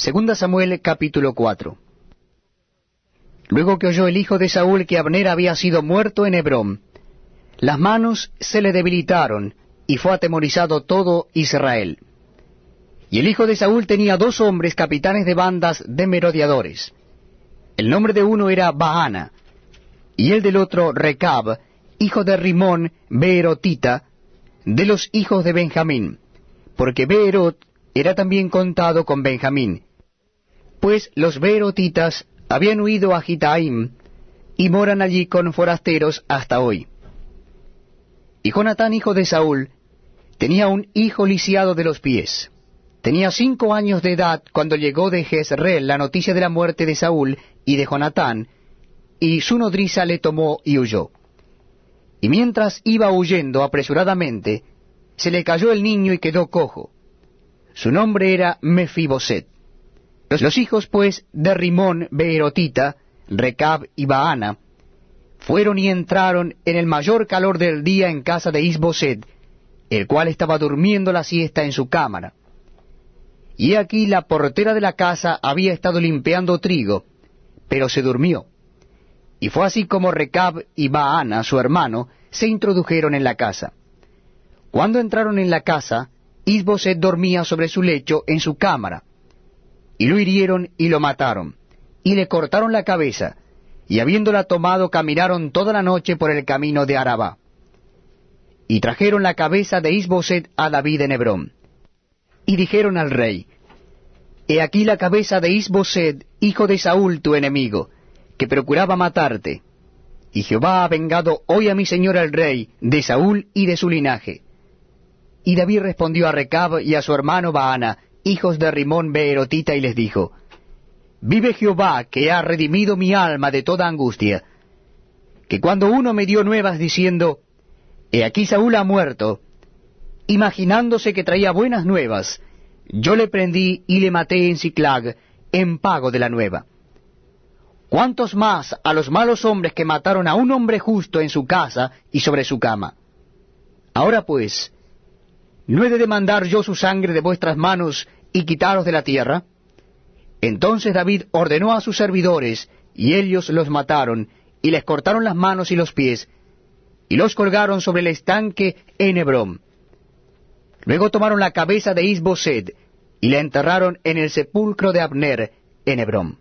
Segunda Samuel capítulo 4 Luego que oyó el hijo de Saúl que Abner había sido muerto en Hebrón, las manos se le debilitaron, y fue atemorizado todo Israel. Y el hijo de Saúl tenía dos hombres capitanes de bandas de merodeadores. El nombre de uno era Baana, y el del otro Recab, hijo de Rimón Beerotita, de los hijos de Benjamín, porque Beerot era también contado con Benjamín, pues los Beerotitas habían huido a Gitaim y moran allí con forasteros hasta hoy. Y Jonatán, hijo de Saúl, tenía un hijo lisiado de los pies. Tenía cinco años de edad cuando llegó de Jezreel la noticia de la muerte de Saúl y de Jonatán, y su nodriza le tomó y huyó. Y mientras iba huyendo apresuradamente, se le cayó el niño y quedó cojo. Su nombre era Mefiboset. Los hijos, pues, de Rimón Beerotita, Recab y Baana, fueron y entraron en el mayor calor del día en casa de Isboset, el cual estaba durmiendo la siesta en su cámara. Y aquí la portera de la casa había estado limpiando trigo, pero se durmió. Y fue así como Recab y Baana, su hermano, se introdujeron en la casa. Cuando entraron en la casa, Isboset dormía sobre su lecho en su cámara, y lo hirieron y lo mataron, y le cortaron la cabeza, y habiéndola tomado caminaron toda la noche por el camino de Araba. Y trajeron la cabeza de Isboset a David en Hebrón. Y dijeron al rey, He aquí la cabeza de Isboset, hijo de Saúl tu enemigo, que procuraba matarte. Y Jehová ha vengado hoy a mi señor el rey, de Saúl y de su linaje. Y David respondió a Recab y a su hermano Baana, hijos de Rimón Beerotita, y les dijo, Vive Jehová, que ha redimido mi alma de toda angustia, que cuando uno me dio nuevas diciendo, He aquí Saúl ha muerto, imaginándose que traía buenas nuevas, yo le prendí y le maté en Ciclag, en pago de la nueva. ¿Cuántos más a los malos hombres que mataron a un hombre justo en su casa y sobre su cama? Ahora pues, ¿no he de demandar yo su sangre de vuestras manos y quitaros de la tierra? Entonces David ordenó a sus servidores, y ellos los mataron, y les cortaron las manos y los pies, y los colgaron sobre el estanque en Hebrón. Luego tomaron la cabeza de Isboset, y la enterraron en el sepulcro de Abner en Hebrón.